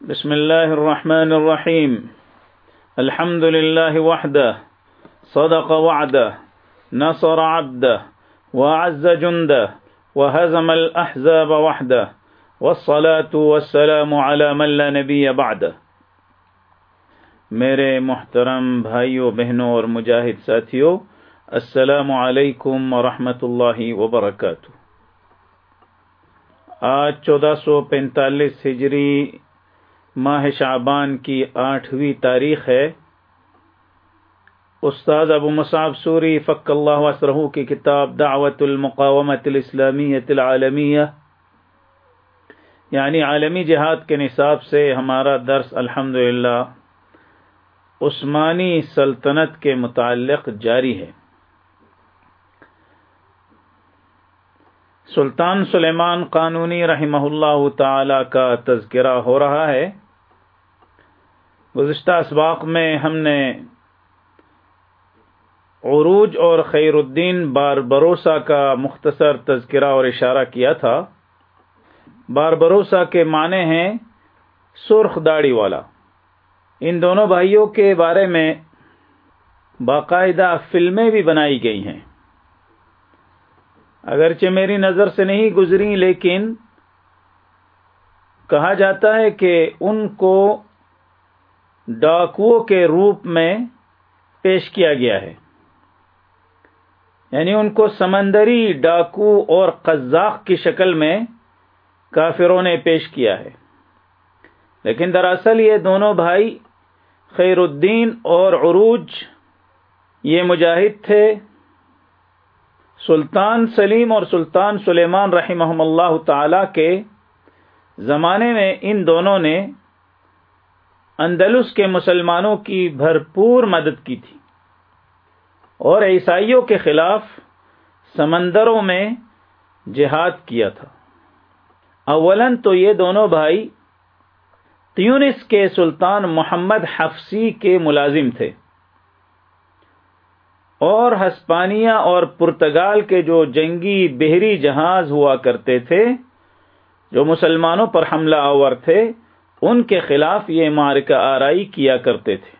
بسم الله الرحمن الرحيم. الحمد لله وحده. صدق وعده. نصر عبده. وعز جنده. وهزم الأحزاب وحده. والصلاة والسلام على من لا نبي بعده. میرے محترم بھائیوں بہنوں اور مجاہد ساتھیوں السلام علیکم ورحمۃ اللہ وبرکاتہ۔ آج چودہ سو پینتالیس ہجری ماہ شعبان کی آٹھویں تاریخ ہے۔ استاد ابو مصعب سوری فق اللہ وسرہ کی کتاب دعوت المقامت الاسلامیت العالمیہ۔ یعنی عالمی جہاد کے نصاب سے ہمارا درس الحمد عثمانی سلطنت کے متعلق جاری ہے۔ سلطان سلیمان قانونی رحمہ اللہ تعالی کا تذکرہ ہو رہا ہے۔ گزشتہ اسباق میں ہم نے عروج اور خیر الدین بار بروسا کا مختصر تذکرہ اور اشارہ کیا تھا۔ بار بروسا کے معنی ہیں سرخ داڑھی والا۔ ان دونوں بھائیوں کے بارے میں باقاعدہ فلمیں بھی بنائی گئی ہیں۔ اگرچہ میری نظر سے نہیں گزری لیکن کہا جاتا ہے کہ ان کو ڈاکو کے روپ میں پیش کیا گیا ہے۔ یعنی ان کو سمندری ڈاکو اور قزاق کی شکل میں کافروں نے پیش کیا ہے۔ لیکن دراصل یہ دونوں بھائی خیر الدین اور عروج، یہ مجاہد تھے۔ سلطان سلیم اور سلطان سلیمان رحمہ اللہ تعالی کے زمانے میں ان دونوں نے اندلس کے مسلمانوں کی بھرپور مدد کی تھی۔ اور عیسائیوں کے خلاف سمندروں میں جہاد کیا تھا۔ اولن تو یہ دونوں بھائی تیونس کے سلطان محمد حفصی کے ملازم تھے۔ اور ہسپانیہ اور پرتگال کے جو جنگی بحری جہاز ہوا کرتے تھے، جو مسلمانوں پر حملہ آور تھے ان کے خلاف یہ مارکہ آرائی کیا کرتے تھے۔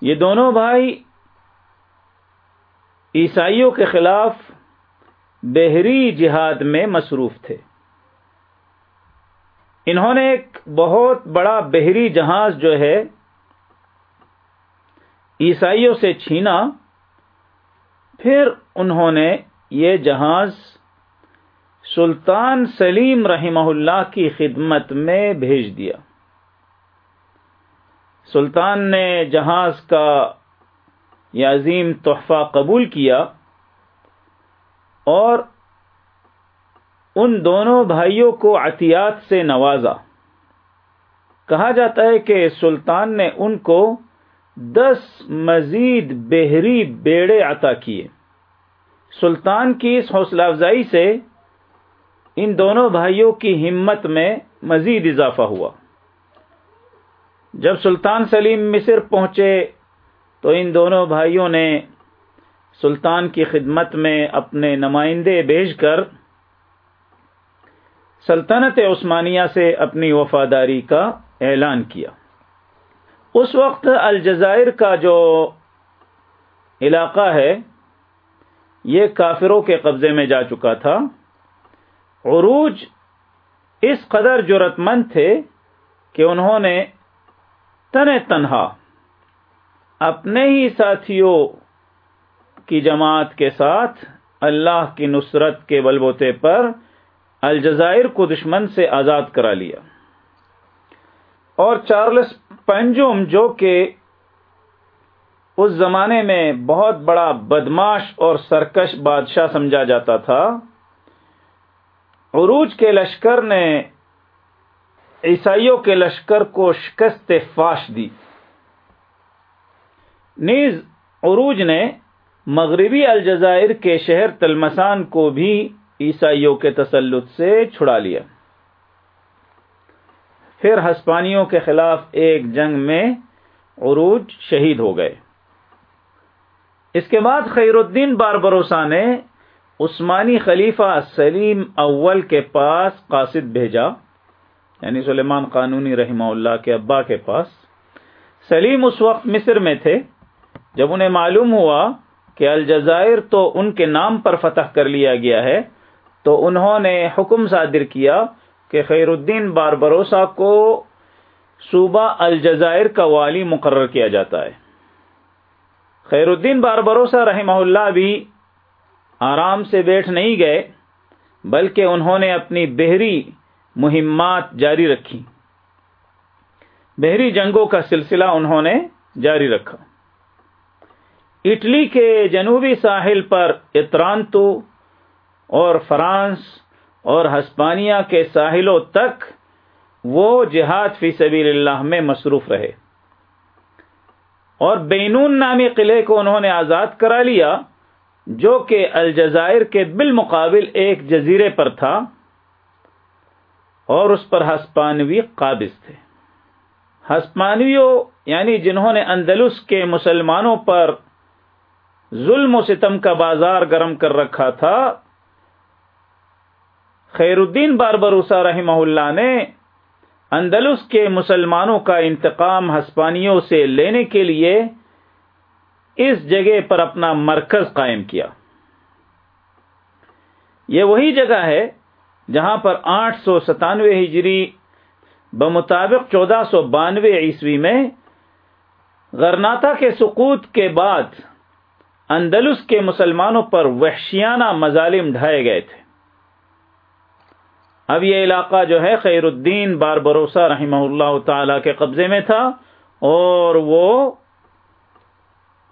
یہ دونوں بھائی عیسائیوں کے خلاف بحری جہاد میں مصروف تھے۔ انہوں نے ایک بہت بڑا بحری جہاز جو ہے عیسائیوں سے چھینا، پھر انہوں نے یہ جہاز سلطان سلیم رحمہ اللہ کی خدمت میں بھیج دیا۔ سلطان نے جہاز کا یہ عظیم تحفہ قبول کیا اور ان دونوں بھائیوں کو عطیات سے نوازا۔ کہا جاتا ہے کہ سلطان نے ان کو دس مزید بحری بیڑے عطا کیے۔ سلطان کی اس حوصلہ افزائی سے ان دونوں بھائیوں کی ہمت میں مزید اضافہ ہوا۔ جب سلطان سلیم مصر پہنچے تو ان دونوں بھائیوں نے سلطان کی خدمت میں اپنے نمائندے بھیج کر سلطنت عثمانیہ سے اپنی وفاداری کا اعلان کیا۔ اس وقت الجزائر کا جو علاقہ ہے، یہ کافروں کے قبضے میں جا چکا تھا۔ عروج اس قدر جرت مند تھے کہ انہوں نے تن تنہا اپنے ہی ساتھیوں کی جماعت کے ساتھ اللہ کی نصرت کے بلبوتے پر الجزائر کو دشمن سے آزاد کرا لیا۔ اور چارلس پنجوم جو کہ اس زمانے میں بہت بڑا بدماش اور سرکش بادشاہ سمجھا جاتا تھا عروج کے لشکر نے عیسائیوں کے لشکر کو شکست فاش دی۔ نیز عروج نے مغربی الجزائر کے شہر تلمسان کو بھی عیسائیوں کے تسلط سے چھڑا لیا۔ پھر ہسپانیوں کے خلاف ایک جنگ میں عروج شہید ہو گئے۔ اس کے بعد خیر الدین باربروسا نے عثمانی خلیفہ سلیم اول کے پاس قاصد بھیجا یعنی سلیمان قانونی رحمہ اللہ کے ابا کے پاس۔ سلیم اس وقت مصر میں تھے، جب انہیں معلوم ہوا کہ الجزائر تو ان کے نام پر فتح کر لیا گیا ہے، تو انہوں نے حکم صادر کیا کہ خیر الدین باربروسا کو صوبہ الجزائر کا والی مقرر کیا جاتا ہے۔ خیر الدین باربروسا رحمہ اللہ بھی آرام سے بیٹھ نہیں گئے، بلکہ انہوں نے اپنی بحری مہمات جاری رکھی۔ بحری جنگوں کا سلسلہ انہوں نے جاری رکھا۔ اٹلی کے جنوبی ساحل پر اترانتو اور فرانس اور ہسپانیہ کے ساحلوں تک وہ جہاد فی سبیل اللہ میں مصروف رہے۔ اور بینون نامی قلعے کو انہوں نے آزاد کرا لیا۔ جو کہ الجزائر کے بالمقابل ایک جزیرے پر تھا اور اس پر ہسپانوی قابض تھے۔ ہسپانویوں یعنی جنہوں نے اندلس کے مسلمانوں پر ظلم و ستم کا بازار گرم کر رکھا تھا خیر الدین باربروسا رحمہ اللہ نے اندلس کے مسلمانوں کا انتقام ہسپانیوں سے لینے کے لیے اس جگہ پر اپنا مرکز قائم کیا۔ یہ وہی جگہ ہے جہاں پر آٹھ سو ستانوے ہجری بمطابق چودہ سو بانوے عیسوی میں غرناتا کے سقوط کے بعد اندلس کے مسلمانوں پر وحشیانہ مظالم ڈھائے گئے تھے۔ اب یہ علاقہ جو ہے خیر الدین بار بروسا رحمہ اللہ تعالی کے قبضے میں تھا اور وہ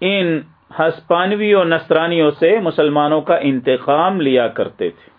ان ہسپانوی و نسرانیوں سے مسلمانوں کا انتقام لیا کرتے تھے۔